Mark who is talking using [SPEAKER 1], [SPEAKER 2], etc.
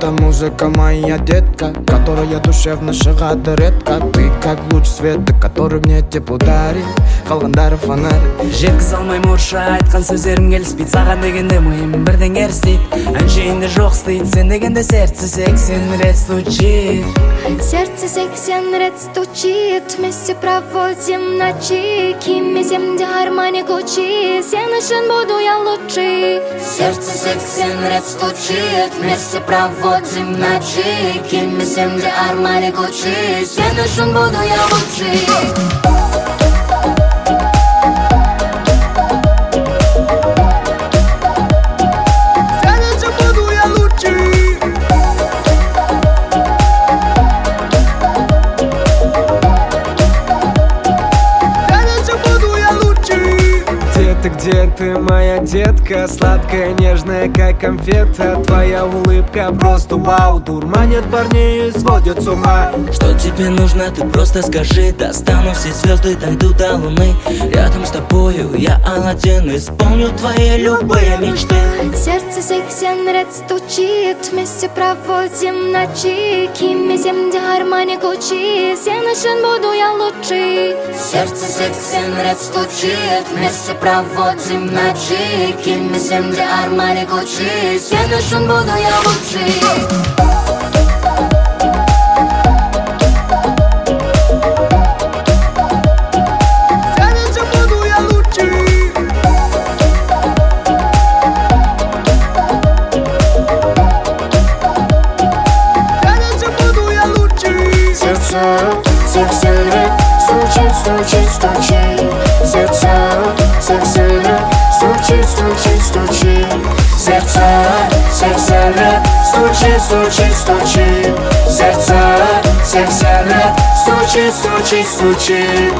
[SPEAKER 1] Это музыка моя детка Которая душевно шығады редко. Ты как луч света, который мне тепло дарит. Қалғандары фонарь.
[SPEAKER 2] Жеткізе алмаймын орысша айтқан сөздерім келіспейді саған дегенде миым бірдеңе істейді әншейінде жоқ істейді сен дегенде сердце сексен рет стучит.
[SPEAKER 3] Сердце сексен рет стучит Вместе проводим ночи. Кимми земде гармоник учи Сен үшін буду я лучший.
[SPEAKER 4] Сердце сексен рет стучит Вместе проводим ночи Кимми земде арманик учи Сен үшін буду я лучший
[SPEAKER 1] ты, где ты, моя детка? Сладкая, нежная, как конфета. Твоя улыбка просто вау. Дурманит парней и сводит с ума.
[SPEAKER 2] Что тебе нужно, ты просто скажи. Достану все звезды, дойду до луны. Рядом с тобою я Аладдин Исполню твои любые мечты
[SPEAKER 3] Сердце сексен рет стучит Вместе проводим ночи. Кимми земде гармоник учи Сен үшін буду я лучший
[SPEAKER 4] Сердце сексен рет стучит Вместе проводим ночи. Кимми земде арманик учи Сен үшін буду я лучший Сердце сексен рет стучит, стучит, стучит. Сердце сексен рет стучит, стучит, стучит. Сексен рет стучит, стучит, стучит